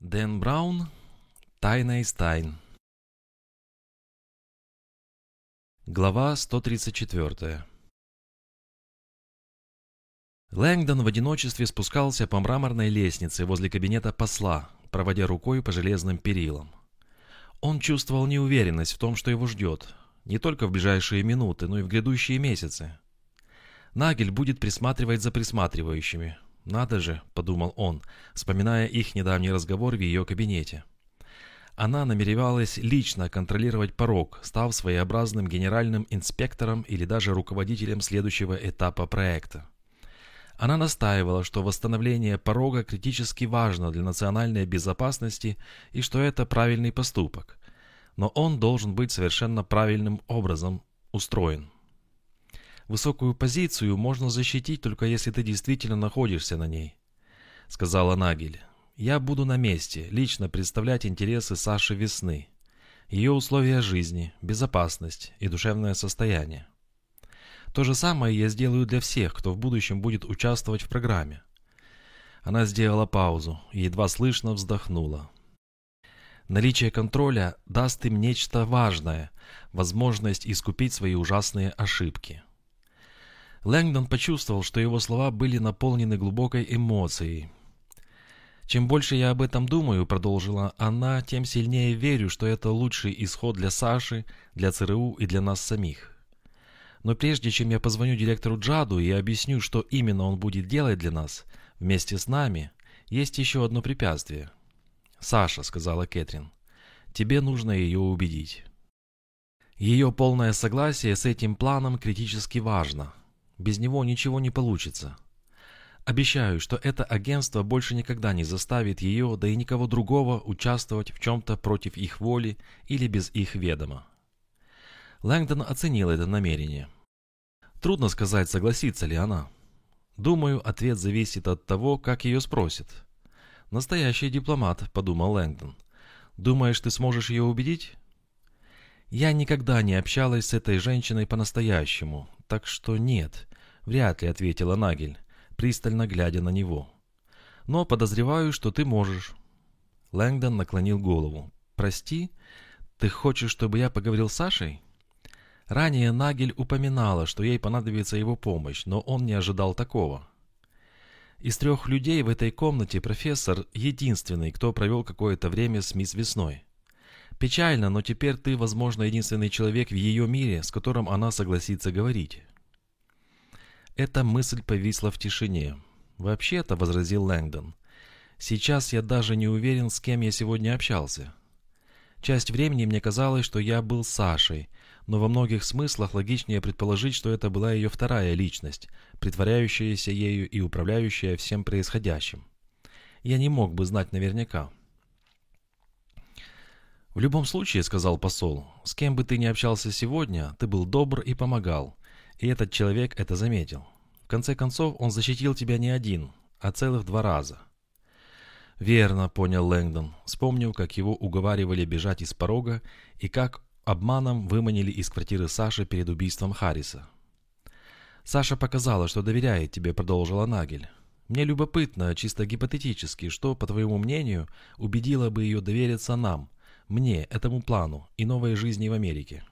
Дэн Браун. Тайна из тайн. Глава 134. Лэнгдон в одиночестве спускался по мраморной лестнице возле кабинета посла, проводя рукой по железным перилам. Он чувствовал неуверенность в том, что его ждет, не только в ближайшие минуты, но и в грядущие месяцы. Нагель будет присматривать за присматривающими, «Надо же», — подумал он, вспоминая их недавний разговор в ее кабинете. Она намеревалась лично контролировать порог, став своеобразным генеральным инспектором или даже руководителем следующего этапа проекта. Она настаивала, что восстановление порога критически важно для национальной безопасности и что это правильный поступок. Но он должен быть совершенно правильным образом устроен. Высокую позицию можно защитить, только если ты действительно находишься на ней», — сказала Нагель. «Я буду на месте, лично представлять интересы Саши Весны, ее условия жизни, безопасность и душевное состояние. То же самое я сделаю для всех, кто в будущем будет участвовать в программе». Она сделала паузу и едва слышно вздохнула. Наличие контроля даст им нечто важное, возможность искупить свои ужасные ошибки. Лэнгдон почувствовал, что его слова были наполнены глубокой эмоцией. «Чем больше я об этом думаю», — продолжила она, — «тем сильнее верю, что это лучший исход для Саши, для ЦРУ и для нас самих. Но прежде чем я позвоню директору Джаду и объясню, что именно он будет делать для нас, вместе с нами, есть еще одно препятствие». «Саша», — сказала Кэтрин, — «тебе нужно ее убедить». Ее полное согласие с этим планом критически важно. Без него ничего не получится. Обещаю, что это агентство больше никогда не заставит ее, да и никого другого, участвовать в чем-то против их воли или без их ведома. Лэнгдон оценил это намерение. Трудно сказать, согласится ли она. Думаю, ответ зависит от того, как ее спросят. «Настоящий дипломат», — подумал Лэнгдон. «Думаешь, ты сможешь ее убедить?» «Я никогда не общалась с этой женщиной по-настоящему, так что нет, «Вряд ли», — ответила Нагель, пристально глядя на него. «Но подозреваю, что ты можешь». Лэнгдон наклонил голову. «Прости, ты хочешь, чтобы я поговорил с Сашей?» Ранее Нагель упоминала, что ей понадобится его помощь, но он не ожидал такого. Из трех людей в этой комнате профессор единственный, кто провел какое-то время с мисс Весной. Печально, но теперь ты, возможно, единственный человек в ее мире, с которым она согласится говорить. Эта мысль повисла в тишине. «Вообще-то», — возразил Лэнгдон, — «сейчас я даже не уверен, с кем я сегодня общался. Часть времени мне казалось, что я был Сашей, но во многих смыслах логичнее предположить, что это была ее вторая личность, притворяющаяся ею и управляющая всем происходящим. Я не мог бы знать наверняка». «В любом случае», — сказал посол, — «с кем бы ты ни общался сегодня, ты был добр и помогал. И этот человек это заметил. В конце концов, он защитил тебя не один, а целых два раза. «Верно», — понял Лэнгдон, вспомнив, как его уговаривали бежать из порога и как обманом выманили из квартиры Саши перед убийством Харриса. «Саша показала, что доверяет тебе», — продолжила Нагель. «Мне любопытно, чисто гипотетически, что, по твоему мнению, убедило бы ее довериться нам, мне, этому плану и новой жизни в Америке».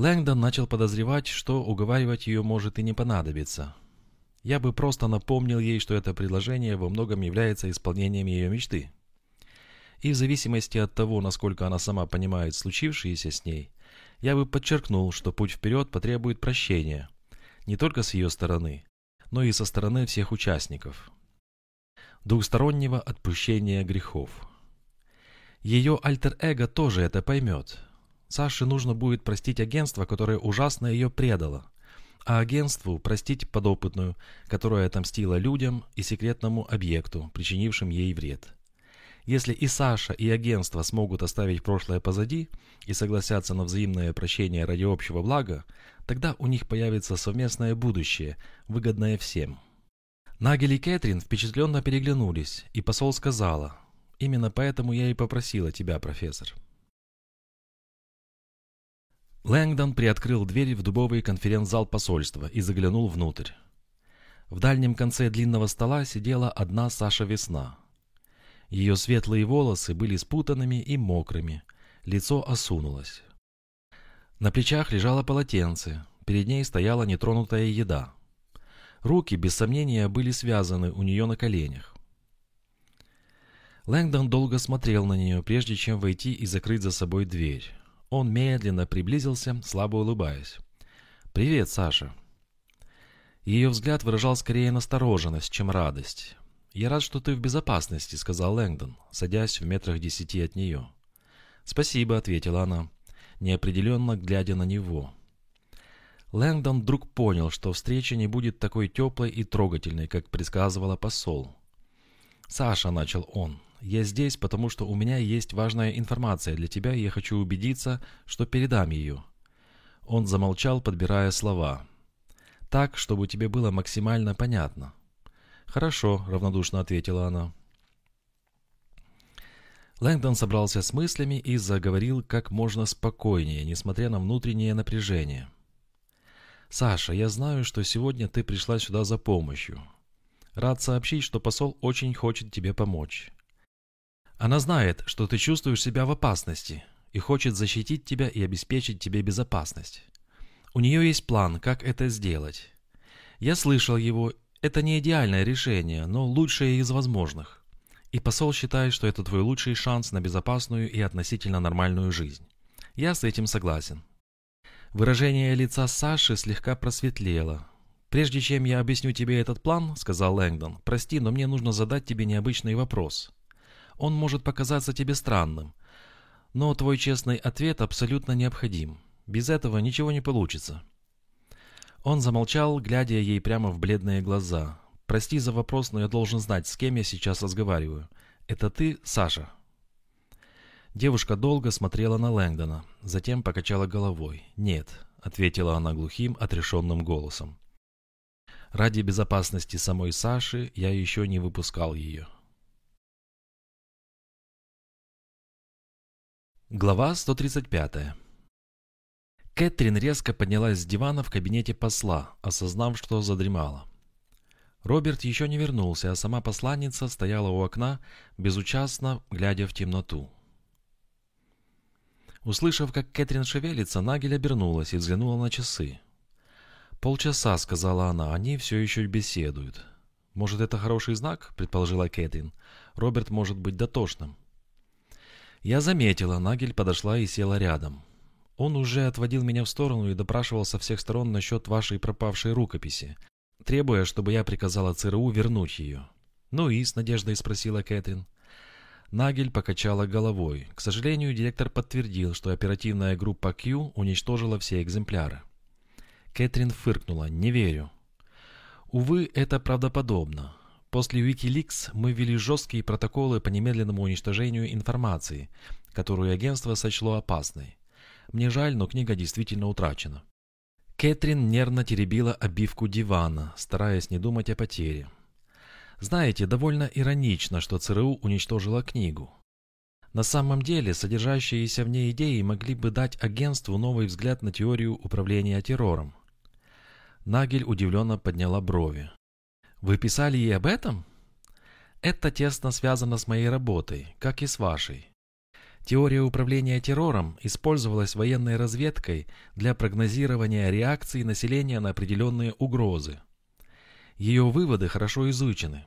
Лэнгдон начал подозревать, что уговаривать ее может и не понадобиться. Я бы просто напомнил ей, что это предложение во многом является исполнением ее мечты. И в зависимости от того, насколько она сама понимает случившееся с ней, я бы подчеркнул, что путь вперед потребует прощения, не только с ее стороны, но и со стороны всех участников. Двухстороннего отпущения грехов. Ее альтер-эго тоже это поймет – Саше нужно будет простить агентство, которое ужасно ее предало, а агентству простить подопытную, которая отомстила людям и секретному объекту, причинившим ей вред. Если и Саша, и агентство смогут оставить прошлое позади и согласятся на взаимное прощение ради общего блага, тогда у них появится совместное будущее, выгодное всем. Нагель и Кэтрин впечатленно переглянулись, и посол сказала, «Именно поэтому я и попросила тебя, профессор». Лэнгдон приоткрыл дверь в дубовый конференц-зал посольства и заглянул внутрь. В дальнем конце длинного стола сидела одна Саша Весна. Ее светлые волосы были спутанными и мокрыми, лицо осунулось. На плечах лежало полотенце, перед ней стояла нетронутая еда. Руки, без сомнения, были связаны у нее на коленях. Лэнгдон долго смотрел на нее, прежде чем войти и закрыть за собой дверь. Он медленно приблизился, слабо улыбаясь. «Привет, Саша». Ее взгляд выражал скорее настороженность, чем радость. «Я рад, что ты в безопасности», — сказал Лэнгдон, садясь в метрах десяти от нее. «Спасибо», — ответила она, неопределенно глядя на него. Лэнгдон вдруг понял, что встреча не будет такой теплой и трогательной, как предсказывала посол. «Саша», — начал он, — «я здесь, потому что у меня есть важная информация для тебя, и я хочу убедиться, что передам ее». Он замолчал, подбирая слова. «Так, чтобы тебе было максимально понятно». «Хорошо», — равнодушно ответила она. Лэнгдон собрался с мыслями и заговорил как можно спокойнее, несмотря на внутреннее напряжение. «Саша, я знаю, что сегодня ты пришла сюда за помощью. Рад сообщить, что посол очень хочет тебе помочь. Она знает, что ты чувствуешь себя в опасности и хочет защитить тебя и обеспечить тебе безопасность. У нее есть план, как это сделать. Я слышал его это не идеальное решение, но лучшее из возможных. И посол считает, что это твой лучший шанс на безопасную и относительно нормальную жизнь. Я с этим согласен. Выражение лица Саши слегка просветлело. «Прежде чем я объясню тебе этот план, — сказал Лэнгдон, — прости, но мне нужно задать тебе необычный вопрос. Он может показаться тебе странным, но твой честный ответ абсолютно необходим. Без этого ничего не получится. Он замолчал, глядя ей прямо в бледные глаза. «Прости за вопрос, но я должен знать, с кем я сейчас разговариваю. Это ты, Саша?» Девушка долго смотрела на Лэнгдона, затем покачала головой. «Нет», — ответила она глухим, отрешенным голосом. «Ради безопасности самой Саши я еще не выпускал ее». Глава 135 Кэтрин резко поднялась с дивана в кабинете посла, осознав, что задремала. Роберт еще не вернулся, а сама посланница стояла у окна, безучастно глядя в темноту. Услышав, как Кэтрин шевелится, Нагель обернулась и взглянула на часы. «Полчаса», — сказала она, — «они все еще беседуют». «Может, это хороший знак?» — предположила Кэтрин. «Роберт может быть дотошным». Я заметила, Нагель подошла и села рядом. Он уже отводил меня в сторону и допрашивал со всех сторон насчет вашей пропавшей рукописи, требуя, чтобы я приказала ЦРУ вернуть ее. «Ну и?» — с надеждой спросила Кэтрин. Нагель покачала головой. К сожалению, директор подтвердил, что оперативная группа Q уничтожила все экземпляры. Кэтрин фыркнула. «Не верю». «Увы, это правдоподобно. После Wikileaks мы ввели жесткие протоколы по немедленному уничтожению информации, которую агентство сочло опасной. Мне жаль, но книга действительно утрачена. Кэтрин нервно теребила обивку дивана, стараясь не думать о потере. Знаете, довольно иронично, что ЦРУ уничтожила книгу. На самом деле, содержащиеся в ней идеи могли бы дать агентству новый взгляд на теорию управления террором. Нагель удивленно подняла брови. «Вы писали ей об этом?» «Это тесно связано с моей работой, как и с вашей. Теория управления террором использовалась военной разведкой для прогнозирования реакции населения на определенные угрозы. Ее выводы хорошо изучены.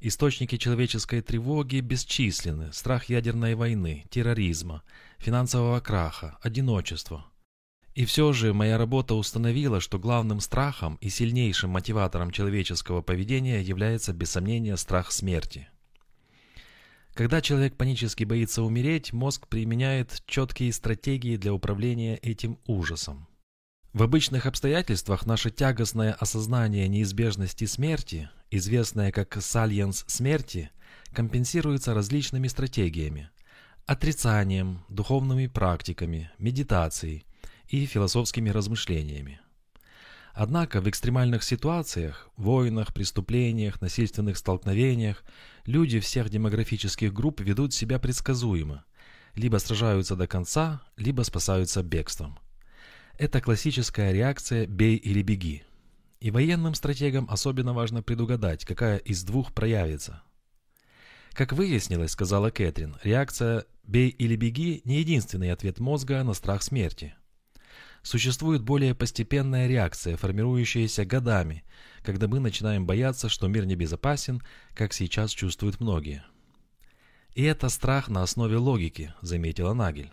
Источники человеческой тревоги бесчисленны. Страх ядерной войны, терроризма, финансового краха, одиночества. И все же моя работа установила, что главным страхом и сильнейшим мотиватором человеческого поведения является без сомнения страх смерти. Когда человек панически боится умереть, мозг применяет четкие стратегии для управления этим ужасом. В обычных обстоятельствах наше тягостное осознание неизбежности смерти, известное как сальенс смерти, компенсируется различными стратегиями – отрицанием, духовными практиками, медитацией и философскими размышлениями. Однако в экстремальных ситуациях, войнах, преступлениях, насильственных столкновениях люди всех демографических групп ведут себя предсказуемо. Либо сражаются до конца, либо спасаются бегством. Это классическая реакция «бей или беги». И военным стратегам особенно важно предугадать, какая из двух проявится. Как выяснилось, сказала Кэтрин, реакция «бей или беги» не единственный ответ мозга на страх смерти. Существует более постепенная реакция, формирующаяся годами, когда мы начинаем бояться, что мир небезопасен, как сейчас чувствуют многие. И это страх на основе логики, заметила Нагель.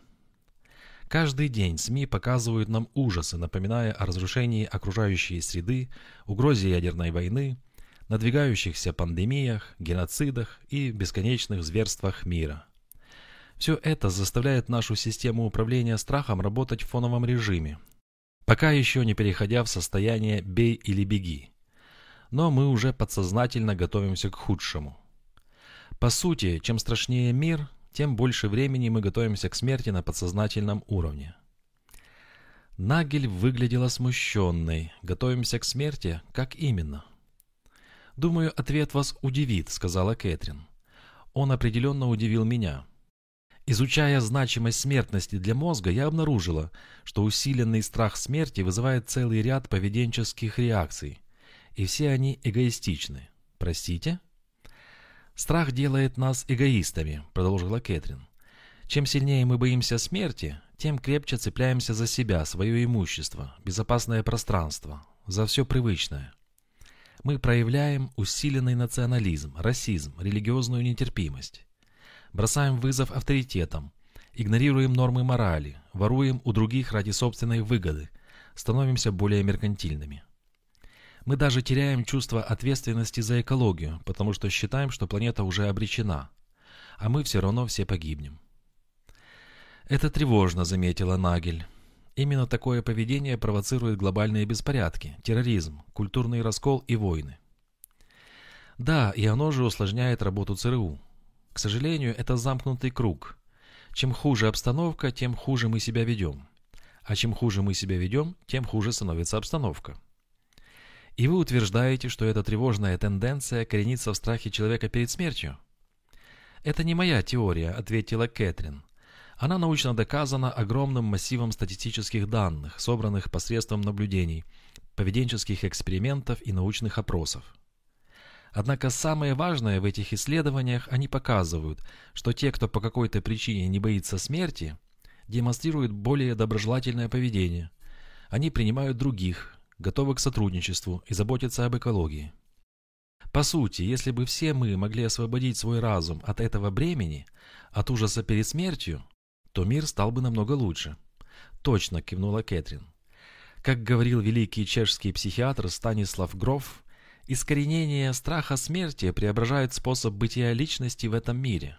Каждый день СМИ показывают нам ужасы, напоминая о разрушении окружающей среды, угрозе ядерной войны, надвигающихся пандемиях, геноцидах и бесконечных зверствах мира. Все это заставляет нашу систему управления страхом работать в фоновом режиме, пока еще не переходя в состояние «бей или беги». Но мы уже подсознательно готовимся к худшему. По сути, чем страшнее мир, тем больше времени мы готовимся к смерти на подсознательном уровне. Нагель выглядела смущенной. Готовимся к смерти? Как именно? «Думаю, ответ вас удивит», — сказала Кэтрин. Он определенно удивил меня. Изучая значимость смертности для мозга, я обнаружила, что усиленный страх смерти вызывает целый ряд поведенческих реакций, и все они эгоистичны. Простите? «Страх делает нас эгоистами», — продолжила Кэтрин. «Чем сильнее мы боимся смерти, тем крепче цепляемся за себя, свое имущество, безопасное пространство, за все привычное. Мы проявляем усиленный национализм, расизм, религиозную нетерпимость. Бросаем вызов авторитетам, игнорируем нормы морали, воруем у других ради собственной выгоды, становимся более меркантильными. Мы даже теряем чувство ответственности за экологию, потому что считаем, что планета уже обречена, а мы все равно все погибнем. «Это тревожно», — заметила Нагель. Именно такое поведение провоцирует глобальные беспорядки, терроризм, культурный раскол и войны. Да, и оно же усложняет работу ЦРУ. К сожалению, это замкнутый круг. Чем хуже обстановка, тем хуже мы себя ведем. А чем хуже мы себя ведем, тем хуже становится обстановка. И вы утверждаете, что эта тревожная тенденция коренится в страхе человека перед смертью? Это не моя теория, ответила Кэтрин. Она научно доказана огромным массивом статистических данных, собранных посредством наблюдений, поведенческих экспериментов и научных опросов. Однако самое важное в этих исследованиях они показывают, что те, кто по какой-то причине не боится смерти, демонстрируют более доброжелательное поведение. Они принимают других, готовы к сотрудничеству и заботятся об экологии. По сути, если бы все мы могли освободить свой разум от этого бремени, от ужаса перед смертью, то мир стал бы намного лучше. Точно, кивнула Кэтрин. Как говорил великий чешский психиатр Станислав Гроф, искоренение страха смерти преображает способ бытия личности в этом мире.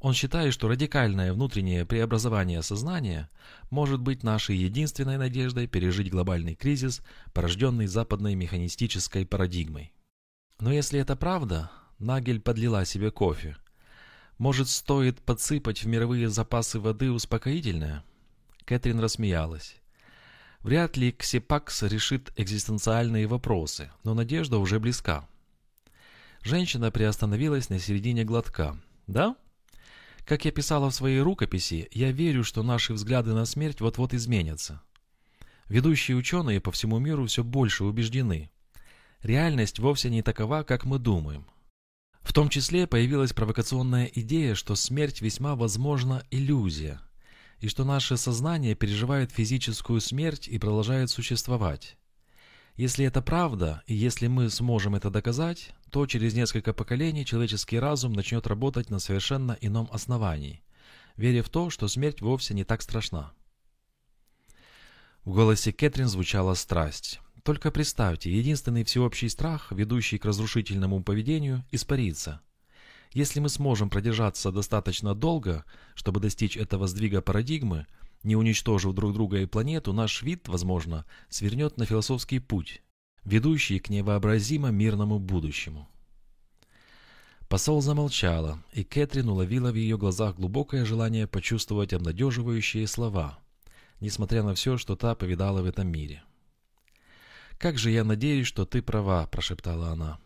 Он считает, что радикальное внутреннее преобразование сознания может быть нашей единственной надеждой пережить глобальный кризис, порожденный западной механистической парадигмой. Но если это правда, Нагель подлила себе кофе. Может, стоит подсыпать в мировые запасы воды успокоительное? Кэтрин рассмеялась. Вряд ли Ксепакс решит экзистенциальные вопросы, но надежда уже близка. Женщина приостановилась на середине глотка. «Да?» Как я писала в своей рукописи, я верю, что наши взгляды на смерть вот-вот изменятся. Ведущие ученые по всему миру все больше убеждены. Реальность вовсе не такова, как мы думаем. В том числе появилась провокационная идея, что смерть весьма возможна иллюзия, и что наше сознание переживает физическую смерть и продолжает существовать. Если это правда, и если мы сможем это доказать, то через несколько поколений человеческий разум начнет работать на совершенно ином основании, веря в то, что смерть вовсе не так страшна. В голосе Кэтрин звучала страсть. Только представьте, единственный всеобщий страх, ведущий к разрушительному поведению, испарится. Если мы сможем продержаться достаточно долго, чтобы достичь этого сдвига парадигмы – не уничтожив друг друга и планету, наш вид, возможно, свернет на философский путь, ведущий к невообразимо мирному будущему. Посол замолчала, и Кэтрин уловила в ее глазах глубокое желание почувствовать обнадеживающие слова, несмотря на все, что та повидала в этом мире. «Как же я надеюсь, что ты права», – прошептала она.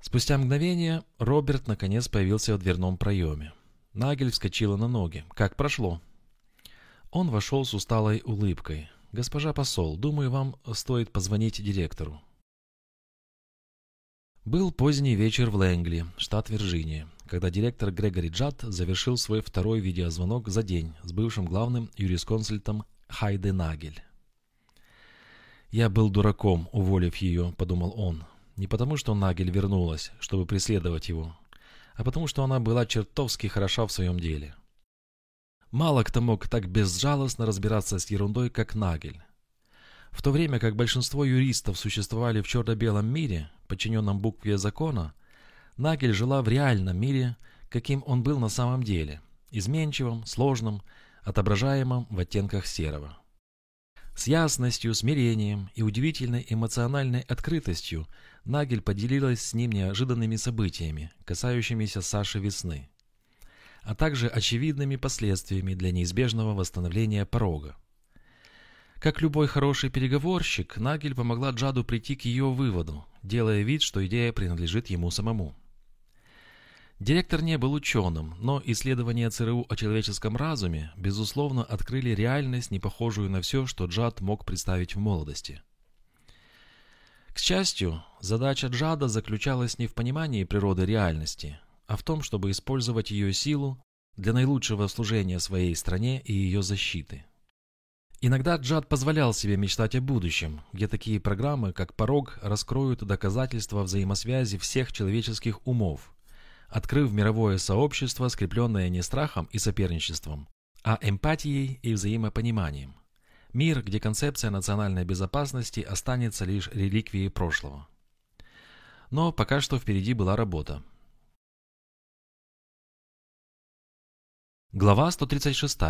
Спустя мгновение Роберт наконец появился в дверном проеме. Нагель вскочила на ноги. «Как прошло?» Он вошел с усталой улыбкой. «Госпожа посол, думаю, вам стоит позвонить директору». Был поздний вечер в Лэнгли, штат Вирджиния. когда директор Грегори Джад завершил свой второй видеозвонок за день с бывшим главным юрисконсультом Хайде Нагель. «Я был дураком, уволив ее», — подумал он. Не потому, что Нагель вернулась, чтобы преследовать его, а потому, что она была чертовски хороша в своем деле. Мало кто мог так безжалостно разбираться с ерундой, как Нагель. В то время как большинство юристов существовали в черно-белом мире, подчиненном букве закона, Нагель жила в реальном мире, каким он был на самом деле, изменчивым, сложным, отображаемым в оттенках серого. С ясностью, смирением и удивительной эмоциональной открытостью Нагель поделилась с ним неожиданными событиями, касающимися Саши Весны, а также очевидными последствиями для неизбежного восстановления порога. Как любой хороший переговорщик, Нагель помогла Джаду прийти к ее выводу, делая вид, что идея принадлежит ему самому. Директор не был ученым, но исследования ЦРУ о человеческом разуме, безусловно, открыли реальность, не похожую на все, что Джад мог представить в молодости. К счастью, задача Джада заключалась не в понимании природы реальности, а в том, чтобы использовать ее силу для наилучшего служения своей стране и ее защиты. Иногда Джад позволял себе мечтать о будущем, где такие программы, как «Порог», раскроют доказательства взаимосвязи всех человеческих умов – открыв мировое сообщество, скрепленное не страхом и соперничеством, а эмпатией и взаимопониманием. Мир, где концепция национальной безопасности останется лишь реликвией прошлого. Но пока что впереди была работа. Глава 136.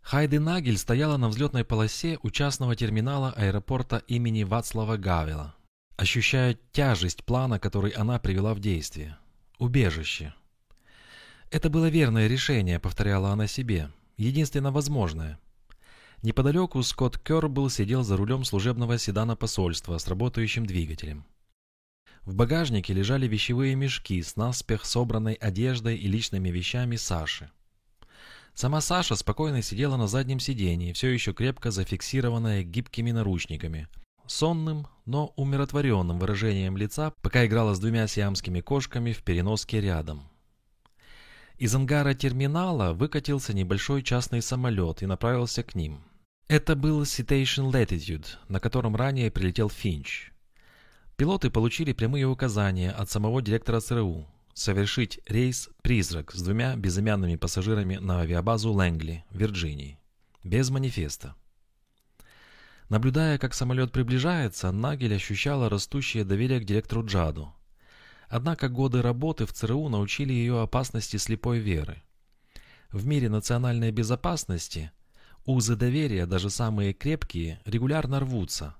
Хайди Нагель стояла на взлетной полосе у частного терминала аэропорта имени Вацлава Гавела ощущая тяжесть плана, который она привела в действие. Убежище. Это было верное решение, повторяла она себе, единственно возможное. Неподалеку Скотт Кербл сидел за рулем служебного седана посольства с работающим двигателем. В багажнике лежали вещевые мешки с наспех собранной одеждой и личными вещами Саши. Сама Саша спокойно сидела на заднем сидении, все еще крепко зафиксированная гибкими наручниками – сонным, но умиротворенным выражением лица, пока играла с двумя сиамскими кошками в переноске рядом. Из ангара терминала выкатился небольшой частный самолет и направился к ним. Это был Citation Latitude, на котором ранее прилетел Финч. Пилоты получили прямые указания от самого директора ЦРУ совершить рейс «Призрак» с двумя безымянными пассажирами на авиабазу Лэнгли, Вирджинии, без манифеста. Наблюдая, как самолет приближается, Нагель ощущала растущее доверие к директору Джаду. Однако годы работы в ЦРУ научили ее опасности слепой веры. В мире национальной безопасности узы доверия, даже самые крепкие, регулярно рвутся,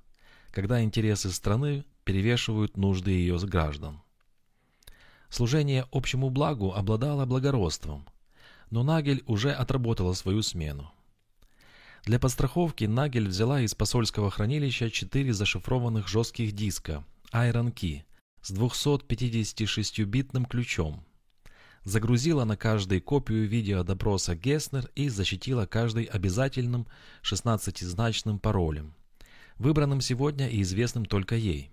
когда интересы страны перевешивают нужды ее граждан. Служение общему благу обладало благородством, но Нагель уже отработала свою смену. Для подстраховки Нагель взяла из посольского хранилища четыре зашифрованных жестких диска Iron Key с 256-битным ключом. Загрузила на каждый копию видеодопроса Геснер и защитила каждый обязательным 16-значным паролем, выбранным сегодня и известным только ей.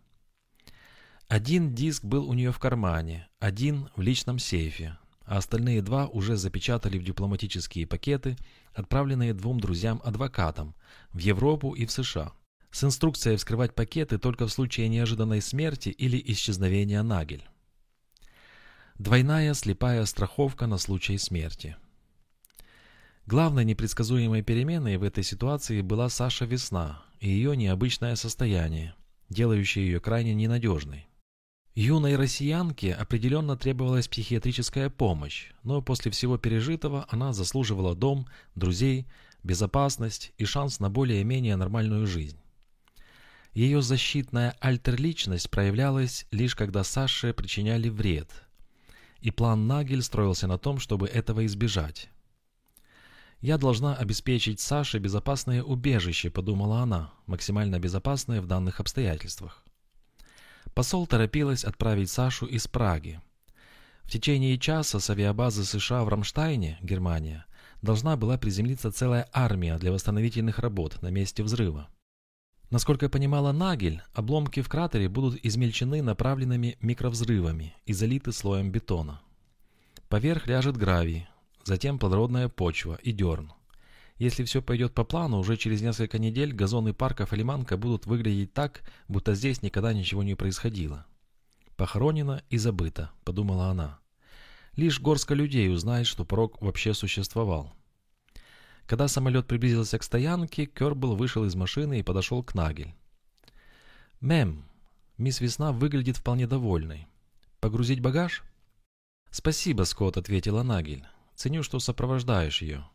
Один диск был у нее в кармане, один в личном сейфе, а остальные два уже запечатали в дипломатические пакеты, отправленные двум друзьям-адвокатам в Европу и в США, с инструкцией вскрывать пакеты только в случае неожиданной смерти или исчезновения Нагель. Двойная слепая страховка на случай смерти. Главной непредсказуемой переменой в этой ситуации была Саша Весна и ее необычное состояние, делающее ее крайне ненадежной. Юной россиянке определенно требовалась психиатрическая помощь, но после всего пережитого она заслуживала дом, друзей, безопасность и шанс на более-менее нормальную жизнь. Ее защитная альтерличность проявлялась лишь когда Саше причиняли вред, и план Нагель строился на том, чтобы этого избежать. «Я должна обеспечить Саше безопасное убежище», — подумала она, максимально безопасное в данных обстоятельствах. Посол торопилась отправить Сашу из Праги. В течение часа с авиабазы США в Рамштайне, Германия, должна была приземлиться целая армия для восстановительных работ на месте взрыва. Насколько я понимала Нагель, обломки в кратере будут измельчены направленными микровзрывами и залиты слоем бетона. Поверх ляжет гравий, затем плодородная почва и дерн. Если все пойдет по плану, уже через несколько недель газоны парка Фалиманка будут выглядеть так, будто здесь никогда ничего не происходило. «Похоронено и забыто», — подумала она. Лишь горстка людей узнает, что порог вообще существовал. Когда самолет приблизился к стоянке, Кербл вышел из машины и подошел к Нагель. «Мэм, мисс Весна выглядит вполне довольной. Погрузить багаж?» «Спасибо, Скотт», — ответила Нагель. «Ценю, что сопровождаешь ее.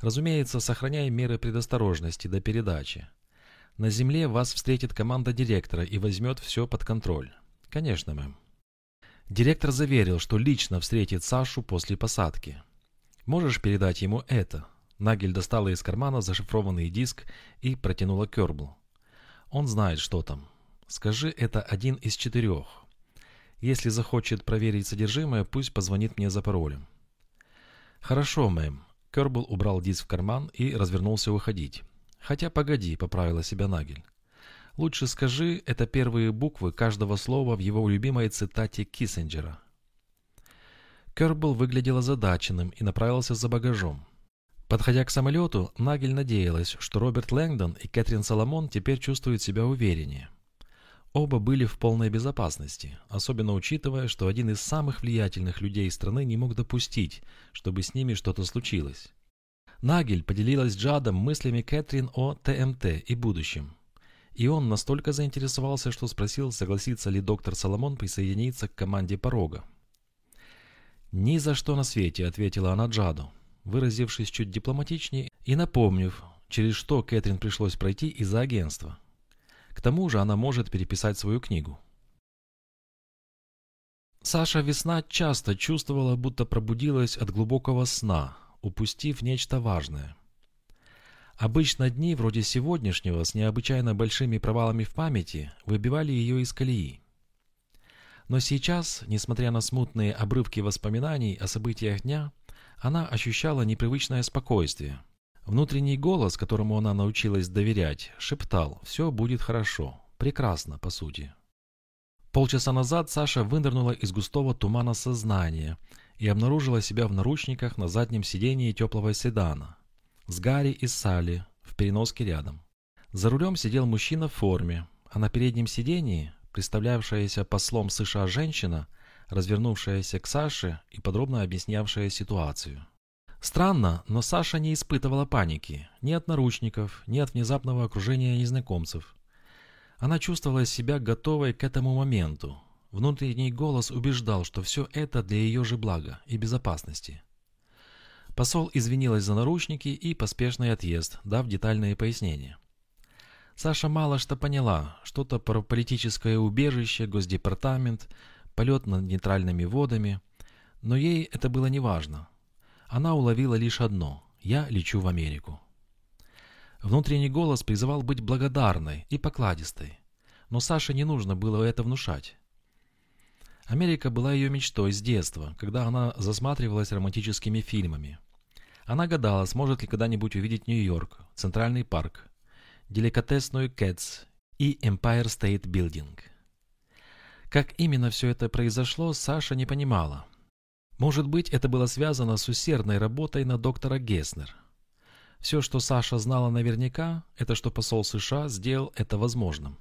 Разумеется, сохраняй меры предосторожности до передачи. На земле вас встретит команда директора и возьмет все под контроль. Конечно, мэм. Директор заверил, что лично встретит Сашу после посадки. Можешь передать ему это? Нагель достала из кармана зашифрованный диск и протянула Керблу. Он знает, что там. Скажи, это один из четырех. Если захочет проверить содержимое, пусть позвонит мне за паролем. Хорошо, мэм. Кербл убрал диск в карман и развернулся уходить. «Хотя погоди», — поправила себя Нагель. «Лучше скажи, это первые буквы каждого слова в его любимой цитате Киссинджера». Кербл выглядел озадаченным и направился за багажом. Подходя к самолету, Нагель надеялась, что Роберт Лэнгдон и Кэтрин Соломон теперь чувствуют себя увереннее. Оба были в полной безопасности, особенно учитывая, что один из самых влиятельных людей страны не мог допустить, чтобы с ними что-то случилось. Нагель поделилась Джадом мыслями Кэтрин о ТМТ и будущем. И он настолько заинтересовался, что спросил, согласится ли доктор Соломон присоединиться к команде «Порога». «Ни за что на свете», — ответила она Джаду, выразившись чуть дипломатичнее и напомнив, через что Кэтрин пришлось пройти из-за агентства. К тому же она может переписать свою книгу. Саша Весна часто чувствовала, будто пробудилась от глубокого сна, упустив нечто важное. Обычно дни, вроде сегодняшнего, с необычайно большими провалами в памяти, выбивали ее из колеи. Но сейчас, несмотря на смутные обрывки воспоминаний о событиях дня, она ощущала непривычное спокойствие – Внутренний голос, которому она научилась доверять, шептал «все будет хорошо, прекрасно, по сути». Полчаса назад Саша вынырнула из густого тумана сознания и обнаружила себя в наручниках на заднем сидении теплого седана. С Гарри и Салли в переноске рядом. За рулем сидел мужчина в форме, а на переднем сидении представлявшаяся послом США женщина, развернувшаяся к Саше и подробно объяснявшая ситуацию. Странно, но Саша не испытывала паники ни от наручников, ни от внезапного окружения незнакомцев. Она чувствовала себя готовой к этому моменту. Внутренний голос убеждал, что все это для ее же блага и безопасности. Посол извинилась за наручники и поспешный отъезд, дав детальные пояснения. Саша мало что поняла, что-то про политическое убежище, госдепартамент, полет над нейтральными водами, но ей это было неважно она уловила лишь одно – «Я лечу в Америку». Внутренний голос призывал быть благодарной и покладистой, но Саше не нужно было это внушать. Америка была ее мечтой с детства, когда она засматривалась романтическими фильмами. Она гадала, сможет ли когда-нибудь увидеть Нью-Йорк, Центральный парк, деликатесную Кэтс и Empire State Building. Как именно все это произошло, Саша не понимала. Может быть, это было связано с усердной работой на доктора Геснер. Все, что Саша знала наверняка, это что посол США сделал это возможным.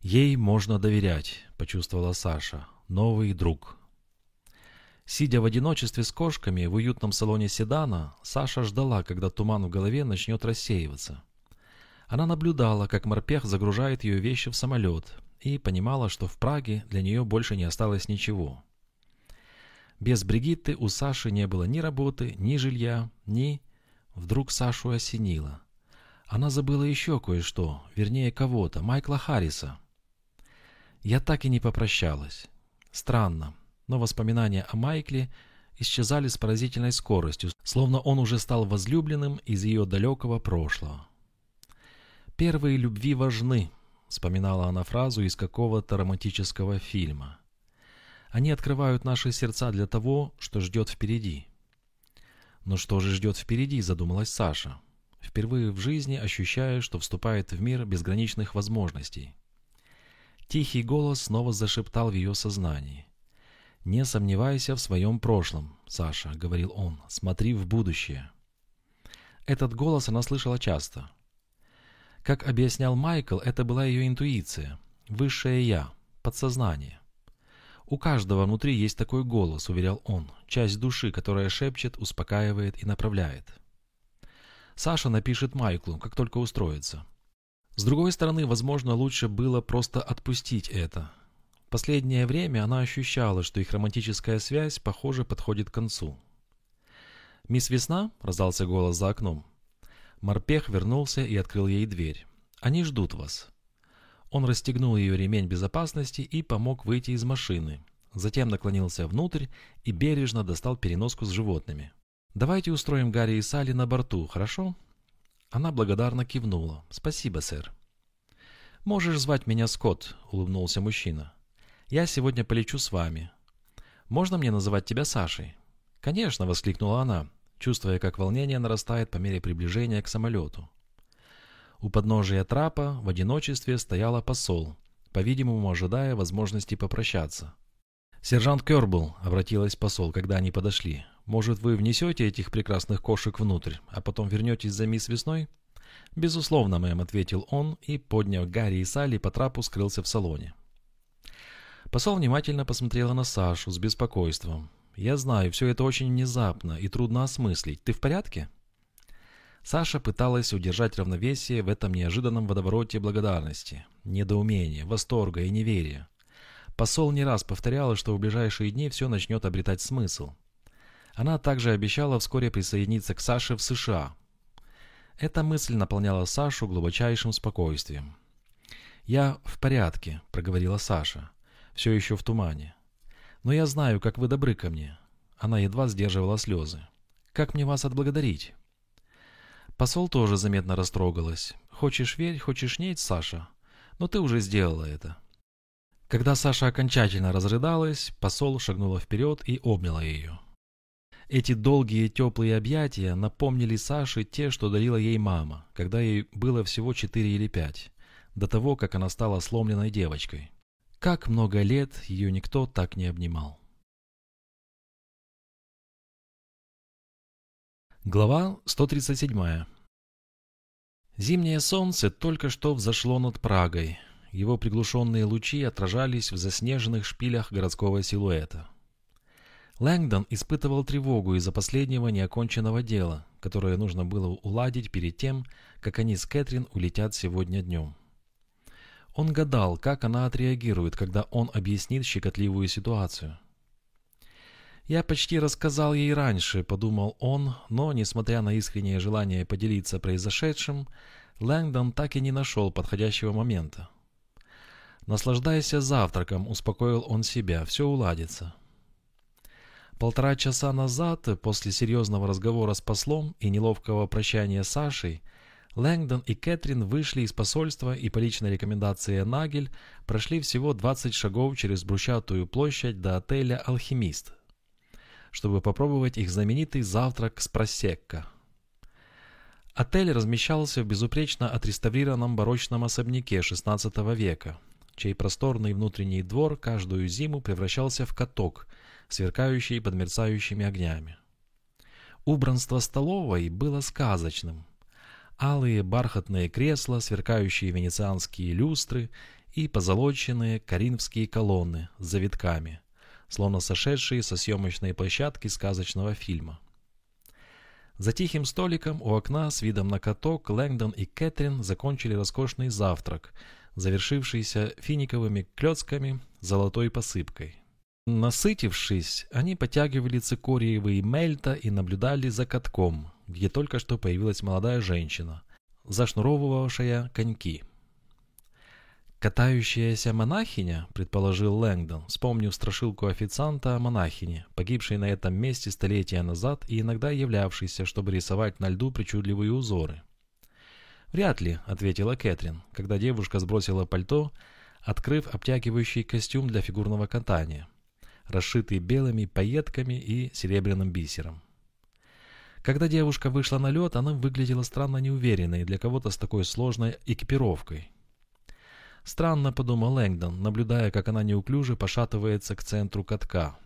«Ей можно доверять», — почувствовала Саша, — «новый друг». Сидя в одиночестве с кошками в уютном салоне седана, Саша ждала, когда туман в голове начнет рассеиваться. Она наблюдала, как морпех загружает ее вещи в самолет, и понимала, что в Праге для нее больше не осталось ничего. Без Бригитты у Саши не было ни работы, ни жилья, ни... Вдруг Сашу осенило. Она забыла еще кое-что, вернее кого-то, Майкла Харриса. Я так и не попрощалась. Странно, но воспоминания о Майкле исчезали с поразительной скоростью, словно он уже стал возлюбленным из ее далекого прошлого. «Первые любви важны», — вспоминала она фразу из какого-то романтического фильма. Они открывают наши сердца для того, что ждет впереди. Но что же ждет впереди, задумалась Саша. впервые в жизни ощущая, что вступает в мир безграничных возможностей. Тихий голос снова зашептал в ее сознании. «Не сомневайся в своем прошлом, Саша», — говорил он, — «смотри в будущее». Этот голос она слышала часто. Как объяснял Майкл, это была ее интуиция, высшее «я», подсознание. «У каждого внутри есть такой голос», — уверял он, часть души, которая шепчет, успокаивает и направляет. Саша напишет Майклу, как только устроится. С другой стороны, возможно, лучше было просто отпустить это. Последнее время она ощущала, что их романтическая связь, похоже, подходит к концу. «Мисс Весна?» — раздался голос за окном. Морпех вернулся и открыл ей дверь. «Они ждут вас». Он расстегнул ее ремень безопасности и помог выйти из машины. Затем наклонился внутрь и бережно достал переноску с животными. «Давайте устроим Гарри и Салли на борту, хорошо?» Она благодарно кивнула. «Спасибо, сэр». «Можешь звать меня Скотт», — улыбнулся мужчина. «Я сегодня полечу с вами. Можно мне называть тебя Сашей?» «Конечно», — воскликнула она, чувствуя, как волнение нарастает по мере приближения к самолету. У подножия трапа в одиночестве стояла посол, по-видимому, ожидая возможности попрощаться. «Сержант Кербл», — обратилась посол, когда они подошли, — «может, вы внесете этих прекрасных кошек внутрь, а потом вернетесь за мисс Весной?» «Безусловно, мэм», — ответил он и, подняв Гарри и Салли, по трапу скрылся в салоне. Посол внимательно посмотрела на Сашу с беспокойством. «Я знаю, все это очень внезапно и трудно осмыслить. Ты в порядке?» Саша пыталась удержать равновесие в этом неожиданном водовороте благодарности, недоумения, восторга и неверия. Посол не раз повторяла, что в ближайшие дни все начнет обретать смысл. Она также обещала вскоре присоединиться к Саше в США. Эта мысль наполняла Сашу глубочайшим спокойствием. «Я в порядке», — проговорила Саша, все еще в тумане. «Но я знаю, как вы добры ко мне». Она едва сдерживала слезы. «Как мне вас отблагодарить?» Посол тоже заметно растрогалась. «Хочешь верь, хочешь нет, Саша? Но ты уже сделала это». Когда Саша окончательно разрыдалась, посол шагнула вперед и обняла ее. Эти долгие теплые объятия напомнили Саше те, что дарила ей мама, когда ей было всего четыре или пять, до того, как она стала сломленной девочкой. Как много лет ее никто так не обнимал. Глава 137. Зимнее солнце только что взошло над Прагой. Его приглушенные лучи отражались в заснеженных шпилях городского силуэта. Лэнгдон испытывал тревогу из-за последнего неоконченного дела, которое нужно было уладить перед тем, как они с Кэтрин улетят сегодня днем. Он гадал, как она отреагирует, когда он объяснит щекотливую ситуацию. «Я почти рассказал ей раньше», — подумал он, но, несмотря на искреннее желание поделиться произошедшим, Лэнгдон так и не нашел подходящего момента. «Наслаждайся завтраком», — успокоил он себя, — «все уладится». Полтора часа назад, после серьезного разговора с послом и неловкого прощания с Сашей, Лэнгдон и Кэтрин вышли из посольства и по личной рекомендации Нагель прошли всего 20 шагов через брусчатую площадь до отеля «Алхимист», чтобы попробовать их знаменитый завтрак с просекко. Отель размещался в безупречно отреставрированном барочном особняке XVI века, чей просторный внутренний двор каждую зиму превращался в каток, сверкающий под мерцающими огнями. Убранство столовой было сказочным. Алые бархатные кресла, сверкающие венецианские люстры и позолоченные коринфские колонны с завитками, словно сошедшие со съемочной площадки сказочного фильма. За тихим столиком у окна с видом на каток Лэнгдон и Кэтрин закончили роскошный завтрак, завершившийся финиковыми клетками золотой посыпкой. Насытившись, они потягивали цикориевые мельта и наблюдали за катком, где только что появилась молодая женщина, зашнуровывавшая коньки. «Катающаяся монахиня», — предположил Лэнгдон, вспомнив страшилку официанта о монахине, погибшей на этом месте столетия назад и иногда являвшейся, чтобы рисовать на льду причудливые узоры. «Вряд ли», — ответила Кэтрин, когда девушка сбросила пальто, открыв обтягивающий костюм для фигурного катания, расшитый белыми пайетками и серебряным бисером. Когда девушка вышла на лед, она выглядела странно неуверенной для кого-то с такой сложной экипировкой. Странно, подумал Лэнгдон, наблюдая, как она неуклюже пошатывается к центру катка.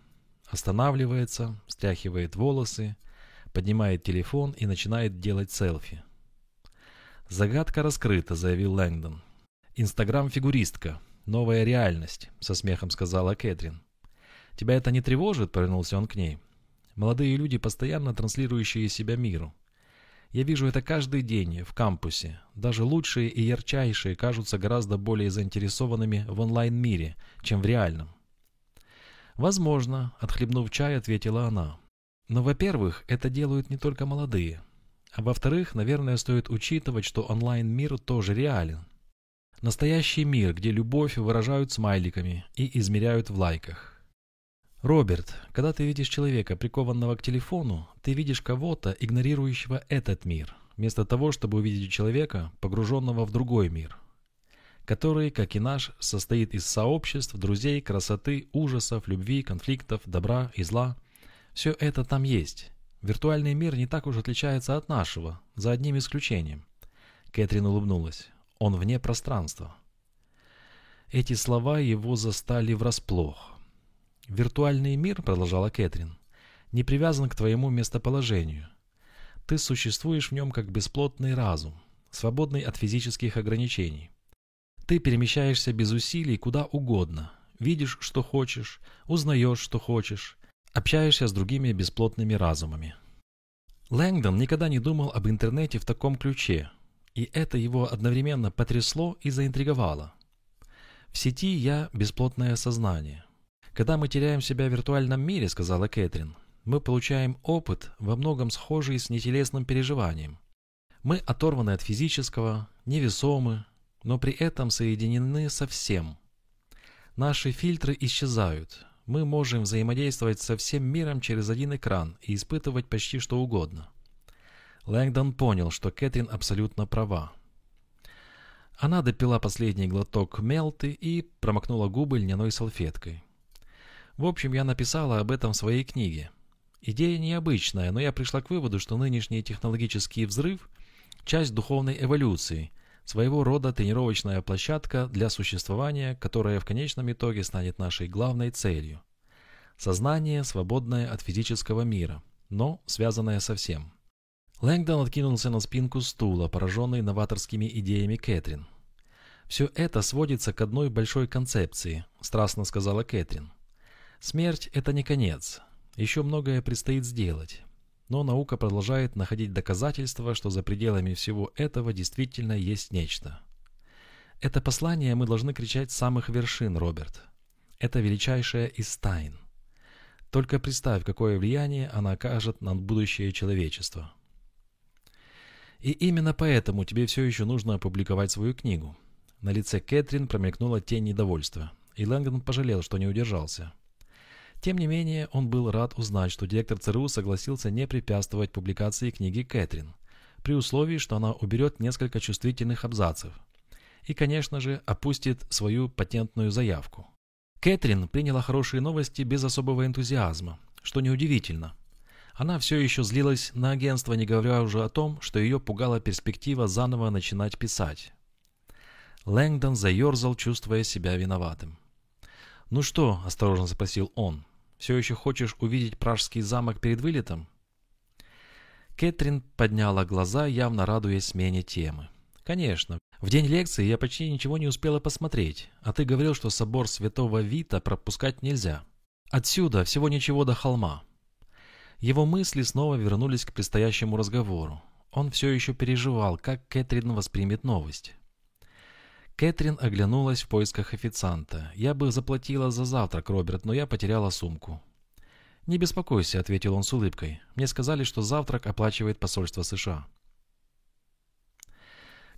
Останавливается, стряхивает волосы, поднимает телефон и начинает делать селфи. «Загадка раскрыта», — заявил Лэнгдон. «Инстаграм-фигуристка. Новая реальность», — со смехом сказала Кэтрин. «Тебя это не тревожит?» — повернулся он к ней. «Молодые люди, постоянно транслирующие себя миру. Я вижу это каждый день в кампусе. Даже лучшие и ярчайшие кажутся гораздо более заинтересованными в онлайн-мире, чем в реальном. «Возможно», — отхлебнув чай, ответила она. «Но, во-первых, это делают не только молодые. А во-вторых, наверное, стоит учитывать, что онлайн-мир тоже реален. Настоящий мир, где любовь выражают смайликами и измеряют в лайках. Роберт, когда ты видишь человека, прикованного к телефону, ты видишь кого-то, игнорирующего этот мир, вместо того, чтобы увидеть человека, погруженного в другой мир, который, как и наш, состоит из сообществ, друзей, красоты, ужасов, любви, конфликтов, добра и зла. Все это там есть. Виртуальный мир не так уж отличается от нашего, за одним исключением. Кэтрин улыбнулась. Он вне пространства. Эти слова его застали врасплох. «Виртуальный мир, — продолжала Кэтрин, — не привязан к твоему местоположению. Ты существуешь в нем как бесплотный разум, свободный от физических ограничений. Ты перемещаешься без усилий куда угодно, видишь, что хочешь, узнаешь, что хочешь, общаешься с другими бесплотными разумами. Лэнгдон никогда не думал об интернете в таком ключе, и это его одновременно потрясло и заинтриговало. В сети я бесплотное сознание. «Когда мы теряем себя в виртуальном мире, — сказала Кэтрин, — мы получаем опыт, во многом схожий с нетелесным переживанием. Мы оторваны от физического, невесомы, но при этом соединены со всем. Наши фильтры исчезают. Мы можем взаимодействовать со всем миром через один экран и испытывать почти что угодно. Лэнгдон понял, что Кэтрин абсолютно права. Она допила последний глоток мелты и промокнула губы льняной салфеткой. В общем, я написала об этом в своей книге. Идея необычная, но я пришла к выводу, что нынешний технологический взрыв – часть духовной эволюции, своего рода тренировочная площадка для существования, которая в конечном итоге станет нашей главной целью. Сознание, свободное от физического мира, но связанное со всем. Лэнгдон откинулся на спинку стула, пораженный новаторскими идеями Кэтрин. «Все это сводится к одной большой концепции», – страстно сказала Кэтрин. Смерть – это не конец. Еще многое предстоит сделать. Но наука продолжает находить доказательства, что за пределами всего этого действительно есть нечто. Это послание мы должны кричать с самых вершин, Роберт. Это величайшая из тайн. Только представь, какое влияние она окажет на будущее человечества. И именно поэтому тебе все еще нужно опубликовать свою книгу. На лице Кэтрин промелькнула тень недовольства, и Лэнгдон пожалел, что не удержался. Тем не менее, он был рад узнать, что директор ЦРУ согласился не препятствовать публикации книги Кэтрин, при условии, что она уберет несколько чувствительных абзацев. И, конечно же, опустит свою патентную заявку. Кэтрин приняла хорошие новости без особого энтузиазма, что неудивительно. Она все еще злилась на агентство, не говоря уже о том, что ее пугала перспектива заново начинать писать. Лэнгдон заерзал, чувствуя себя виноватым. «Ну что?» – осторожно спросил он. «Все еще хочешь увидеть пражский замок перед вылетом?» Кэтрин подняла глаза, явно радуясь смене темы. «Конечно. В день лекции я почти ничего не успела посмотреть, а ты говорил, что собор святого Вита пропускать нельзя. Отсюда всего ничего до холма». Его мысли снова вернулись к предстоящему разговору. Он все еще переживал, как Кэтрин воспримет новость. Кэтрин оглянулась в поисках официанта. «Я бы заплатила за завтрак, Роберт, но я потеряла сумку». «Не беспокойся», — ответил он с улыбкой. «Мне сказали, что завтрак оплачивает посольство США».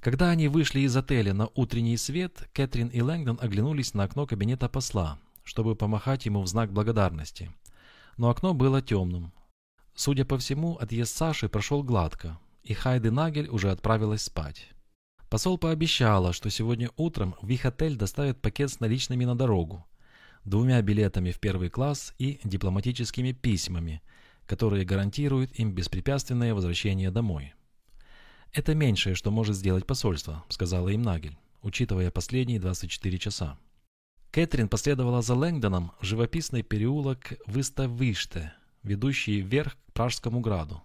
Когда они вышли из отеля на утренний свет, Кэтрин и Лэнгдон оглянулись на окно кабинета посла, чтобы помахать ему в знак благодарности. Но окно было темным. Судя по всему, отъезд Саши прошел гладко, и Хайди Нагель уже отправилась спать. Посол пообещала, что сегодня утром в их отель доставят пакет с наличными на дорогу, двумя билетами в первый класс и дипломатическими письмами, которые гарантируют им беспрепятственное возвращение домой. «Это меньшее, что может сделать посольство», — сказала им Нагель, учитывая последние 24 часа. Кэтрин последовала за Лэнгдоном в живописный переулок Выставыште, ведущий вверх к Пражскому граду.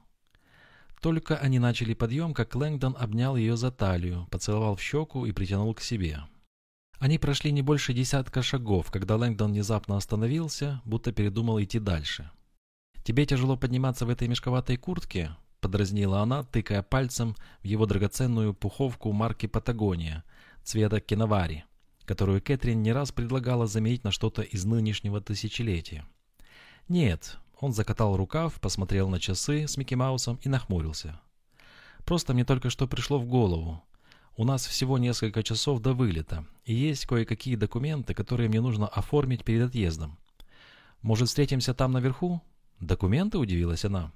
Только они начали подъем, как Лэнгдон обнял ее за талию, поцеловал в щеку и притянул к себе. Они прошли не больше десятка шагов, когда Лэнгдон внезапно остановился, будто передумал идти дальше. «Тебе тяжело подниматься в этой мешковатой куртке?» — подразнила она, тыкая пальцем в его драгоценную пуховку марки «Патагония» цвета киновари, которую Кэтрин не раз предлагала заменить на что-то из нынешнего тысячелетия. «Нет», — он закатал рукав, посмотрел на часы с Микки Маусом и нахмурился. «Просто мне только что пришло в голову. У нас всего несколько часов до вылета, и есть кое-какие документы, которые мне нужно оформить перед отъездом. Может, встретимся там наверху?» «Документы?» – удивилась она.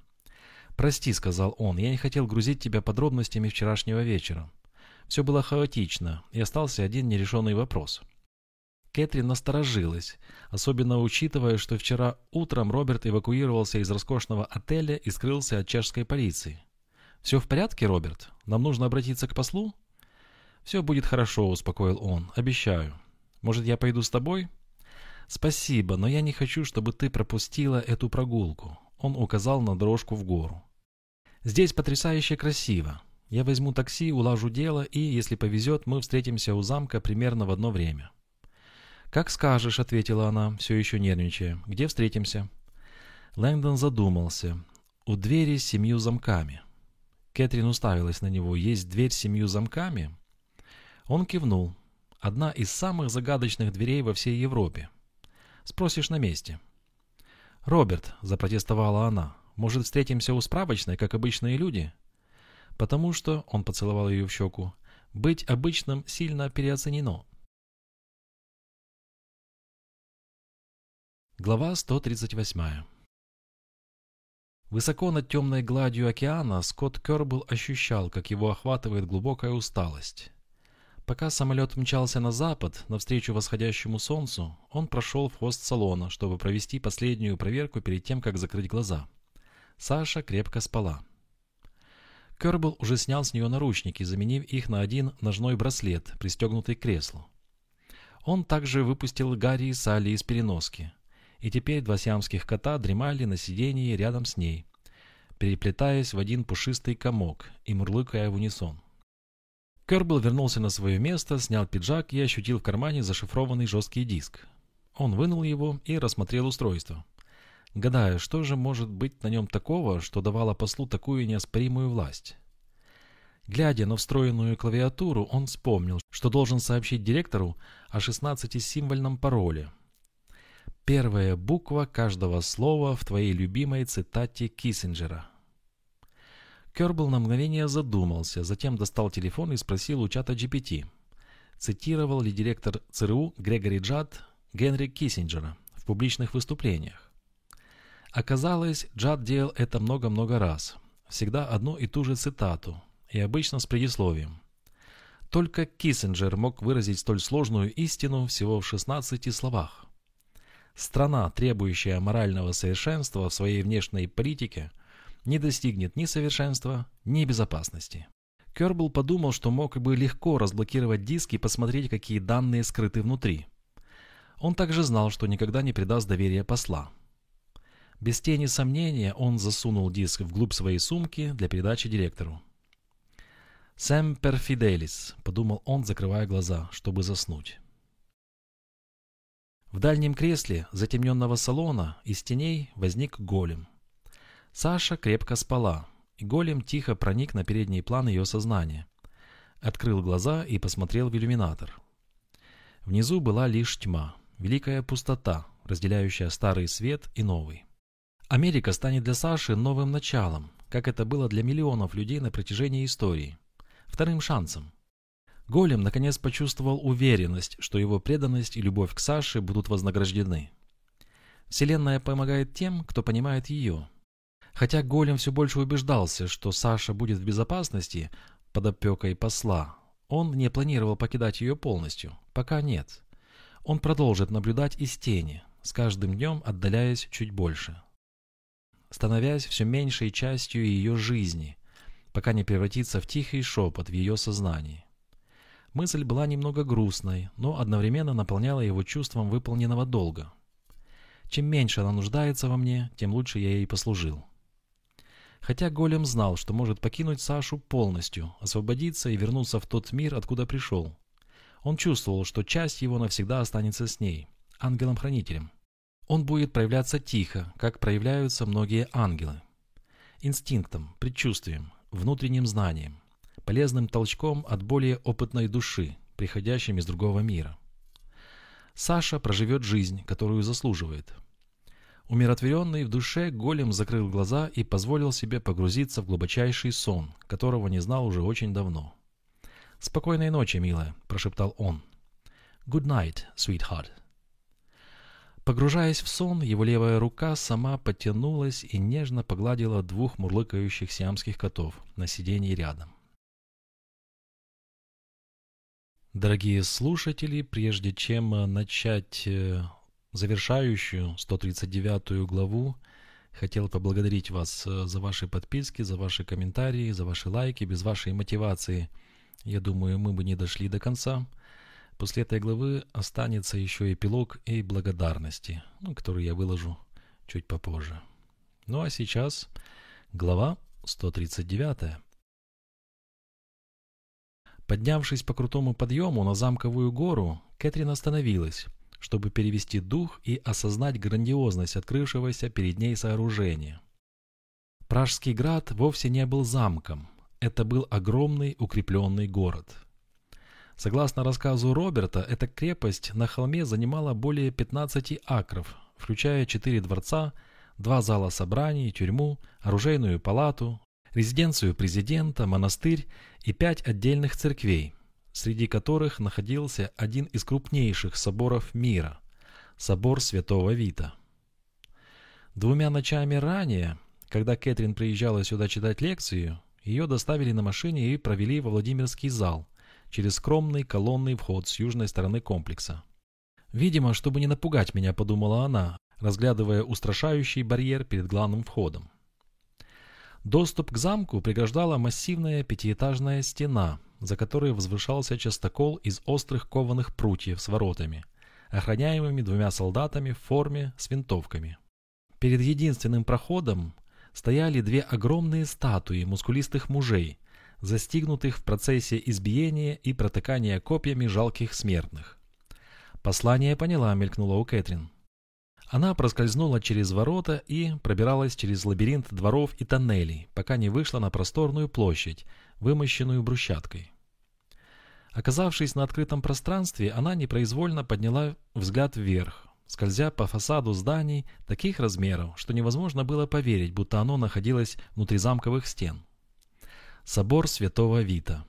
«Прости», – сказал он, – «я не хотел грузить тебя подробностями вчерашнего вечера. Все было хаотично, и остался один нерешенный вопрос». Кэтрин насторожилась, особенно учитывая, что вчера утром Роберт эвакуировался из роскошного отеля и скрылся от чешской полиции. «Все в порядке, Роберт? Нам нужно обратиться к послу?» «Все будет хорошо», — успокоил он. «Обещаю. Может, я пойду с тобой?» «Спасибо, но я не хочу, чтобы ты пропустила эту прогулку». Он указал на дорожку в гору. «Здесь потрясающе красиво. Я возьму такси, улажу дело, и, если повезет, мы встретимся у замка примерно в одно время». «Как скажешь», — ответила она, все еще нервничая. «Где встретимся?» Лэнгдон задумался. «У двери с семью замками». Кэтрин уставилась на него. «Есть дверь с семью замками?» Он кивнул. Одна из самых загадочных дверей во всей Европе. Спросишь на месте. «Роберт», — запротестовала она, — «может, встретимся у справочной, как обычные люди?» «Потому что», — он поцеловал ее в щеку, — «быть обычным сильно переоценено». Глава 138 Высоко над темной гладью океана Скотт Кербл ощущал, как его охватывает глубокая усталость. Пока самолет мчался на запад, навстречу восходящему солнцу, он прошел в хвост салона, чтобы провести последнюю проверку перед тем, как закрыть глаза. Саша крепко спала. Кербл уже снял с нее наручники, заменив их на один ножной браслет, пристегнутый к креслу. Он также выпустил Гарри и Салли из переноски. И теперь два сиамских кота дремали на сидении рядом с ней, переплетаясь в один пушистый комок и мурлыкая в унисон. Кербл вернулся на свое место, снял пиджак и ощутил в кармане зашифрованный жесткий диск. Он вынул его и рассмотрел устройство. Гадая, что же может быть на нем такого, что давало послу такую неоспоримую власть. Глядя на встроенную клавиатуру, он вспомнил, что должен сообщить директору о 16-символьном пароле. Первая буква каждого слова в твоей любимой цитате Киссинджера. Кербл на мгновение задумался, затем достал телефон и спросил у чата GPT, цитировал ли директор ЦРУ Грегори Джад Генри Киссинджера в публичных выступлениях. Оказалось, Джад делал это много-много раз, всегда одну и ту же цитату, и обычно с предисловием. Только Киссинджер мог выразить столь сложную истину всего в 16 словах. Страна, требующая морального совершенства в своей внешней политике, не достигнет ни совершенства, ни безопасности. Кербл подумал, что мог бы легко разблокировать диск и посмотреть, какие данные скрыты внутри. Он также знал, что никогда не предаст доверия посла. Без тени сомнения он засунул диск вглубь своей сумки для передачи директору. «Сэм перфиделис», — подумал он, закрывая глаза, чтобы заснуть. В дальнем кресле затемненного салона из теней возник голем. Саша крепко спала, и голем тихо проник на передний план ее сознания. Открыл глаза и посмотрел в иллюминатор. Внизу была лишь тьма, великая пустота, разделяющая старый свет и новый. Америка станет для Саши новым началом, как это было для миллионов людей на протяжении истории. Вторым шансом. Голем наконец почувствовал уверенность, что его преданность и любовь к Саше будут вознаграждены. Вселенная помогает тем, кто понимает ее – Хотя Голем все больше убеждался, что Саша будет в безопасности под опекой посла, он не планировал покидать ее полностью, пока нет. Он продолжит наблюдать из тени, с каждым днем отдаляясь чуть больше. становясь все меньшей частью ее жизни, пока не превратится в тихий шепот в ее сознании. Мысль была немного грустной, но одновременно наполняла его чувством выполненного долга. Чем меньше она нуждается во мне, тем лучше я ей послужил. Хотя Голем знал, что может покинуть Сашу полностью, освободиться и вернуться в тот мир, откуда пришел. Он чувствовал, что часть его навсегда останется с ней, ангелом-хранителем. Он будет проявляться тихо, как проявляются многие ангелы. Инстинктом, предчувствием, внутренним знанием, полезным толчком от более опытной души, приходящим из другого мира. Саша проживет жизнь, которую заслуживает. Умиротворенный в душе, голем закрыл глаза и позволил себе погрузиться в глубочайший сон, которого не знал уже очень давно. «Спокойной ночи, милая», – прошептал он. «Good night, sweetheart». Погружаясь в сон, его левая рука сама потянулась и нежно погладила двух мурлыкающих сиамских котов на сиденье рядом. Дорогие слушатели, прежде чем э, начать э, завершающую 139 главу, хотел поблагодарить вас э, за ваши подписки, за ваши комментарии, за ваши лайки. Без вашей мотивации, я думаю, мы бы не дошли до конца. После этой главы останется еще эпилог и благодарности, ну, который я выложу чуть попозже. Ну а сейчас глава 139. Поднявшись по крутому подъему на замковую гору, Кэтрин остановилась, чтобы перевести дух и осознать грандиозность открывшегося перед ней сооружения. Пражский град вовсе не был замком, это был огромный укрепленный город. Согласно рассказу Роберта, эта крепость на холме занимала более 15 акров, включая 4 дворца, два зала собраний, тюрьму, оружейную палату, резиденцию президента, монастырь и пять отдельных церквей, среди которых находился один из крупнейших соборов мира – собор Святого Вита. Двумя ночами ранее, когда Кэтрин приезжала сюда читать лекцию, ее доставили на машине и провели во Владимирский зал через скромный колонный вход с южной стороны комплекса. «Видимо, чтобы не напугать меня», – подумала она, разглядывая устрашающий барьер перед главным входом. Доступ к замку преграждала массивная пятиэтажная стена, за которой возвышался частокол из острых кованых прутьев с воротами, охраняемыми двумя солдатами в форме с винтовками. Перед единственным проходом стояли две огромные статуи мускулистых мужей, застигнутых в процессе избиения и протыкания копьями жалких смертных. Послание поняла, мелькнула у Кэтрин. Она проскользнула через ворота и пробиралась через лабиринт дворов и тоннелей, пока не вышла на просторную площадь, вымощенную брусчаткой. Оказавшись на открытом пространстве, она непроизвольно подняла взгляд вверх, скользя по фасаду зданий таких размеров, что невозможно было поверить, будто оно находилось внутри замковых стен. Собор Святого Вита.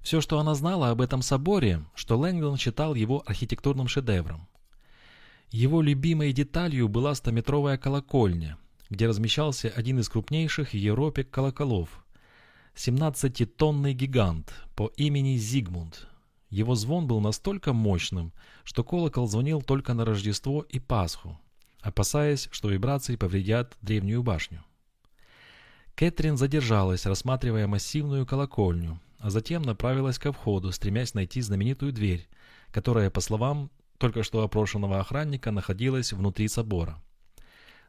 Все, что она знала об этом соборе, что Лэнгдон считал его архитектурным шедевром. Его любимой деталью была стометровая колокольня, где размещался один из крупнейших в Европе колоколов. 17-тонный гигант по имени Зигмунд. Его звон был настолько мощным, что колокол звонил только на Рождество и Пасху, опасаясь, что вибрации повредят древнюю башню. Кэтрин задержалась, рассматривая массивную колокольню, а затем направилась ко входу, стремясь найти знаменитую дверь, которая, по словам только что опрошенного охранника находилась внутри собора.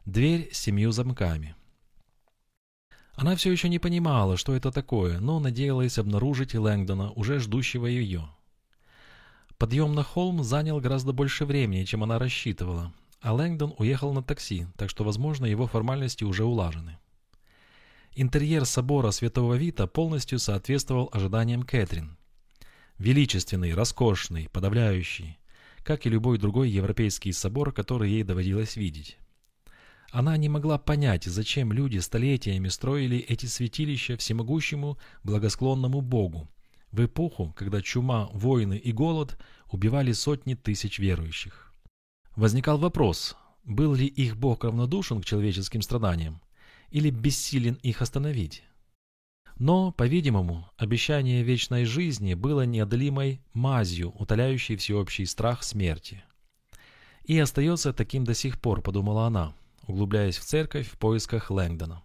Дверь с семью замками. Она все еще не понимала, что это такое, но надеялась обнаружить Лэнгдона, уже ждущего ее. Подъем на холм занял гораздо больше времени, чем она рассчитывала, а Лэнгдон уехал на такси, так что, возможно, его формальности уже улажены. Интерьер собора Святого Вита полностью соответствовал ожиданиям Кэтрин. Величественный, роскошный, подавляющий как и любой другой европейский собор, который ей доводилось видеть. Она не могла понять, зачем люди столетиями строили эти святилища всемогущему благосклонному Богу, в эпоху, когда чума, войны и голод убивали сотни тысяч верующих. Возникал вопрос, был ли их Бог равнодушен к человеческим страданиям или бессилен их остановить? Но, по-видимому, обещание вечной жизни было неодолимой мазью, утоляющей всеобщий страх смерти. И остается таким до сих пор, подумала она. углубляясь в церковь в поисках Лэнгдона.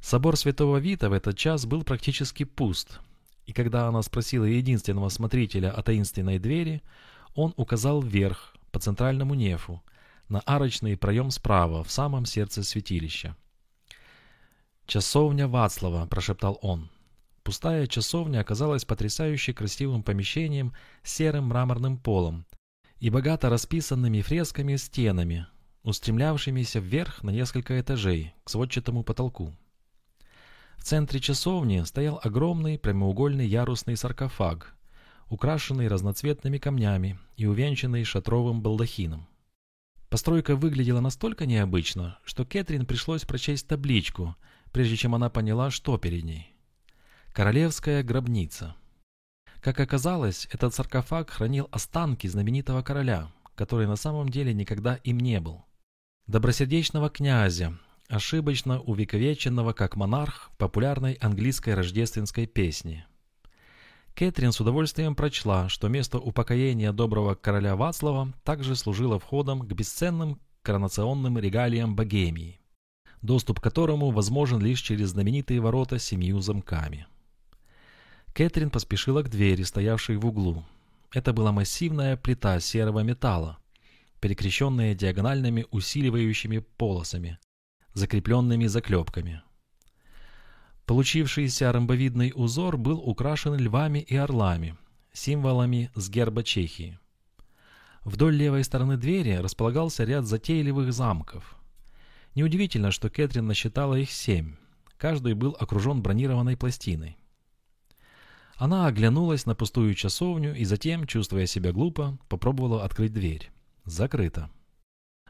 Собор Святого Вита в этот час был практически пуст, и когда она спросила единственного смотрителя о таинственной двери, он указал вверх, по центральному нефу, на арочный проем справа, в самом сердце святилища. «Часовня Вацлава», – прошептал он. Пустая часовня оказалась потрясающе красивым помещением с серым мраморным полом и богато расписанными фресками стенами, устремлявшимися вверх на несколько этажей к сводчатому потолку. В центре часовни стоял огромный прямоугольный ярусный саркофаг, украшенный разноцветными камнями и увенчанный шатровым балдахином. Постройка выглядела настолько необычно, что Кэтрин пришлось прочесть табличку, прежде чем она поняла, что перед ней. Королевская гробница. Как оказалось, этот саркофаг хранил останки знаменитого короля, который на самом деле никогда им не был. Добросердечного князя, ошибочно увековеченного как монарх популярной английской рождественской песни. Кэтрин с удовольствием прочла, что место упокоения доброго короля Вацлава также служило входом к бесценным коронационным регалиям Богемии, доступ к которому возможен лишь через знаменитые ворота с семью замками. Кэтрин поспешила к двери, стоявшей в углу. Это была массивная плита серого металла, перекрещенная диагональными усиливающими полосами, закрепленными заклепками. Получившийся ромбовидный узор был украшен львами и орлами, символами с герба Чехии. Вдоль левой стороны двери располагался ряд затейливых замков. Неудивительно, что Кэтрин насчитала их семь. Каждый был окружен бронированной пластиной. Она оглянулась на пустую часовню и затем, чувствуя себя глупо, попробовала открыть дверь. Закрыто.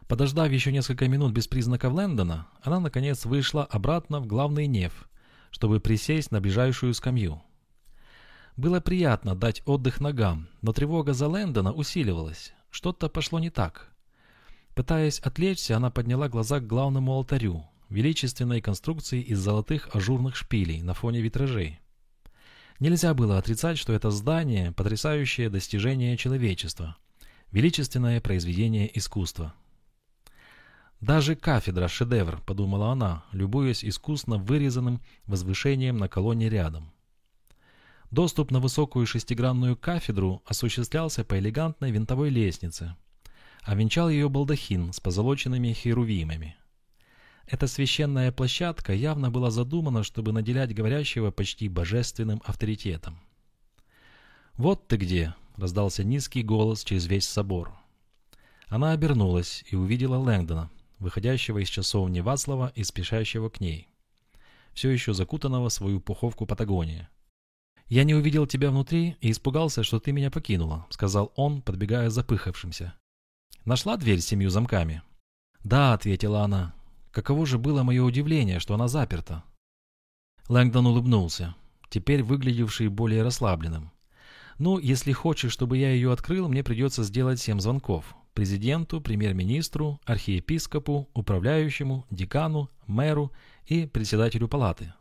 Подождав еще несколько минут без признаков Лэндона, она, наконец, вышла обратно в главный неф, чтобы присесть на ближайшую скамью. Было приятно дать отдых ногам, но тревога за Лэндона усиливалась. Что-то пошло не так. Пытаясь отвлечься, она подняла глаза к главному алтарю, величественной конструкции из золотых ажурных шпилей на фоне витражей. Нельзя было отрицать, что это здание – потрясающее достижение человечества, величественное произведение искусства. «Даже кафедра – шедевр», – подумала она, любуясь искусно вырезанным возвышением на колонне рядом. Доступ на высокую шестигранную кафедру осуществлялся по элегантной винтовой лестнице, а венчал ее балдахин с позолоченными херувимами. Эта священная площадка явно была задумана, чтобы наделять говорящего почти божественным авторитетом. «Вот ты где!» — раздался низкий голос через весь собор. Она обернулась и увидела Лэнгдона, выходящего из часовни Вацлава и спешащего к ней, все еще закутанного в свою пуховку Патагония. «Я не увидел тебя внутри и испугался, что ты меня покинула», — сказал он, подбегая запыхавшимся. «Нашла дверь с семью замками?» «Да», — ответила она, Каково же было мое удивление, что она заперта. Лэнгдон улыбнулся, теперь выглядевший более расслабленным. «Ну, если хочешь, чтобы я ее открыл, мне придется сделать семь звонков. Президенту, премьер-министру, архиепископу, управляющему, декану, мэру и председателю палаты.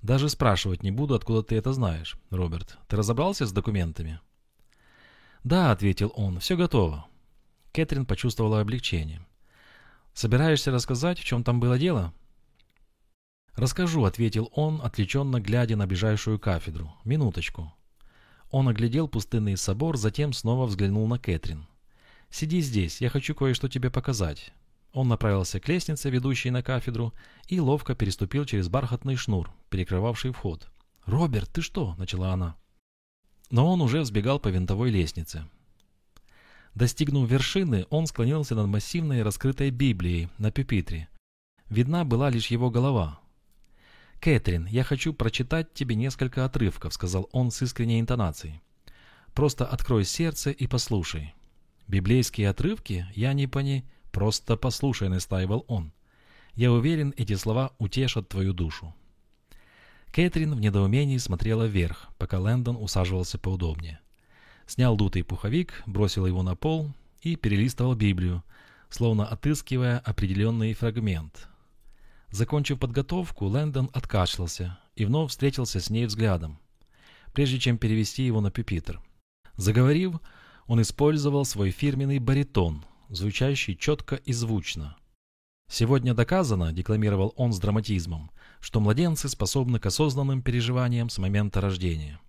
Даже спрашивать не буду, откуда ты это знаешь, Роберт. Ты разобрался с документами?» «Да», — ответил он, — «все готово». Кэтрин почувствовала облегчение. Собираешься рассказать, в чем там было дело?» «Расскажу», — ответил он, отвлеченно глядя на ближайшую кафедру. «Минуточку». Он оглядел пустынный собор, затем снова взглянул на Кэтрин. «Сиди здесь, я хочу кое-что тебе показать». Он направился к лестнице, ведущей на кафедру, и ловко переступил через бархатный шнур, перекрывавший вход. «Роберт, ты что?» — начала она. Но он уже взбегал по винтовой лестнице. Достигнув вершины, он склонился над массивной раскрытой Библией на пюпитре. Видна была лишь его голова. «Кэтрин, я хочу прочитать тебе несколько отрывков», — сказал он с искренней интонацией. «Просто открой сердце и послушай». «Библейские отрывки? Я не пони...» «Просто послушай», — настаивал он. «Я уверен, эти слова утешат твою душу». Кэтрин в недоумении смотрела вверх, пока Лэндон усаживался поудобнее снял дутый пуховик, бросил его на пол и перелистывал Библию, словно отыскивая определенный фрагмент. Закончив подготовку, Лэндон откашлялся и вновь встретился с ней взглядом, прежде чем перевести его на пюпитр. Заговорив, он использовал свой фирменный баритон, звучащий четко и звучно. Сегодня доказано, декламировал он с драматизмом, что младенцы способны к осознанным переживаниям с момента рождения,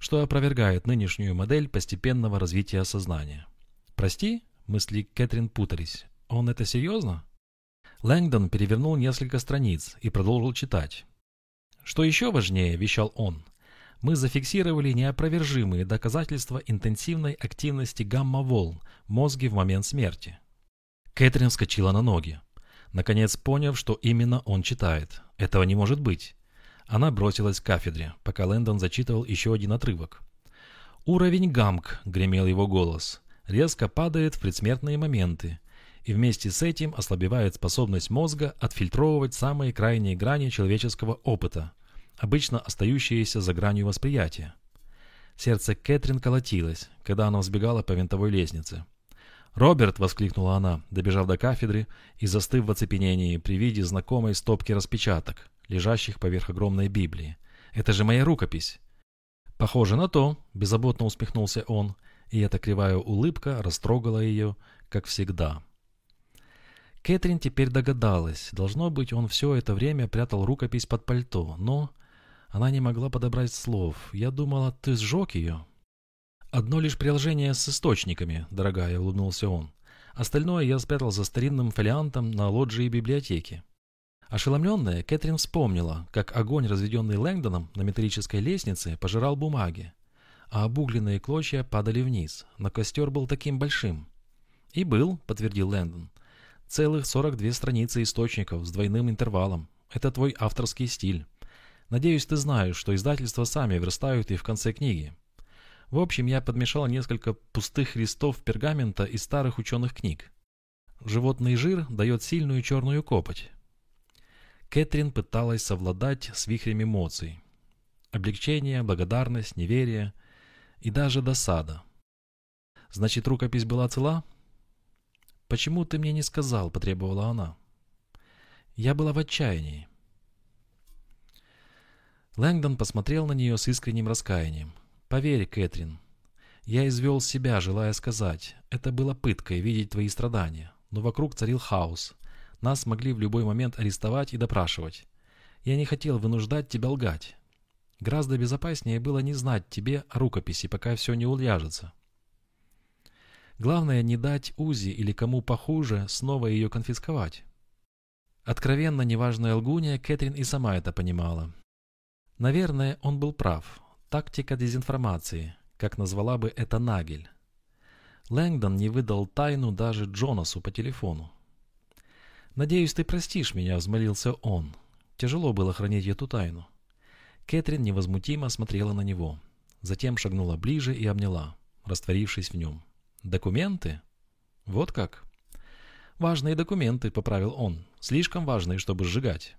что опровергает нынешнюю модель постепенного развития сознания. «Прости?» – мысли Кэтрин путались. «Он это серьезно?» Лэнгдон перевернул несколько страниц и продолжил читать. «Что еще важнее», – вещал он, – «мы зафиксировали неопровержимые доказательства интенсивной активности гамма-волн в мозге в момент смерти». Кэтрин вскочила на ноги наконец поняв, что именно он читает. Этого не может быть. Она бросилась к кафедре, пока Лэндон зачитывал еще один отрывок. «Уровень гамк», — гремел его голос, — резко падает в предсмертные моменты, и вместе с этим ослабевает способность мозга отфильтровывать самые крайние грани человеческого опыта, обычно остающиеся за гранью восприятия. Сердце Кэтрин колотилось, когда она взбегала по винтовой лестнице. «Роберт!» — воскликнула она, добежав до кафедры и застыв в оцепенении при виде знакомой стопки распечаток, лежащих поверх огромной Библии. «Это же моя рукопись!» «Похоже на то!» — беззаботно усмехнулся он, и эта кривая улыбка растрогала ее, как всегда. Кэтрин теперь догадалась. Должно быть, он все это время прятал рукопись под пальто, но... Она не могла подобрать слов. «Я думала, ты сжег ее?» «Одно лишь приложение с источниками, дорогая», — улыбнулся он. «Остальное я спрятал за старинным фолиантом на лоджии библиотеки». Ошеломленная, Кэтрин вспомнила, как огонь, разведенный Лэнгдоном на металлической лестнице, пожирал бумаги, а обугленные клочья падали вниз, но костер был таким большим. «И был», — подтвердил Лэндон. «Целых 42 страницы источников с двойным интервалом. Это твой авторский стиль. Надеюсь, ты знаешь, что издательства сами верстают и в конце книги. В общем, я подмешал несколько пустых листов пергамента из старых ученых книг. Животный жир дает сильную черную копоть. Кэтрин пыталась совладать с вихрем эмоций. Облегчение, благодарность, неверие и даже досада. «Значит, рукопись была цела?» «Почему ты мне не сказал?» – потребовала она. «Я была в отчаянии». Лэнгдон посмотрел на нее с искренним раскаянием. Поверь, Кэтрин, я извел себя, желая сказать, это было пыткой видеть твои страдания, но вокруг царил хаос. Нас могли в любой момент арестовать и допрашивать. Я не хотел вынуждать тебя лгать. Гораздо безопаснее было не знать тебе о рукописи, пока все не уляжется. Главное не дать Узи или кому похуже снова ее конфисковать. Откровенно неважная лгунья Кэтрин и сама это понимала. Наверное, он был прав. Тактика дезинформации, как назвала бы это Нагель. Лэнгдон не выдал тайну даже Джонасу по телефону. «Надеюсь, ты простишь меня», — взмолился он. Тяжело было хранить эту тайну. Кэтрин невозмутимо смотрела на него. Затем шагнула ближе и обняла, растворившись в нем. «Документы? Вот как?» «Важные документы», — поправил он. «Слишком важные, чтобы сжигать».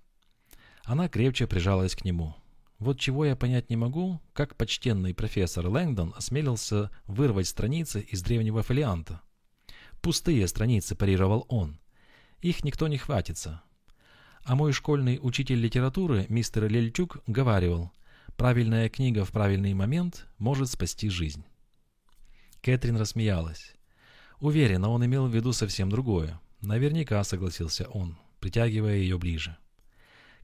Она крепче прижалась к нему. Вот чего я понять не могу, как почтенный профессор Лэнгдон осмелился вырвать страницы из древнего фолианта. Пустые страницы, парировал он. Их никто не хватится. А мой школьный учитель литературы, мистер Лельчук, говаривал, правильная книга в правильный момент может спасти жизнь. Кэтрин рассмеялась. Уверена, он имел в виду совсем другое. Наверняка согласился он, притягивая ее ближе.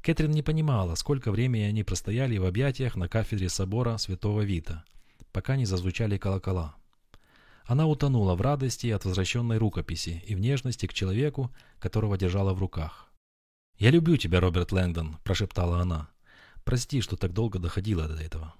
Кэтрин не понимала, сколько времени они простояли в объятиях на кафедре собора Святого Вита, пока не зазвучали колокола. Она утонула в радости от возвращенной рукописи и в нежности к человеку, которого держала в руках. «Я люблю тебя, Роберт Лэнгдон», – прошептала она. «Прости, что так долго доходила до этого».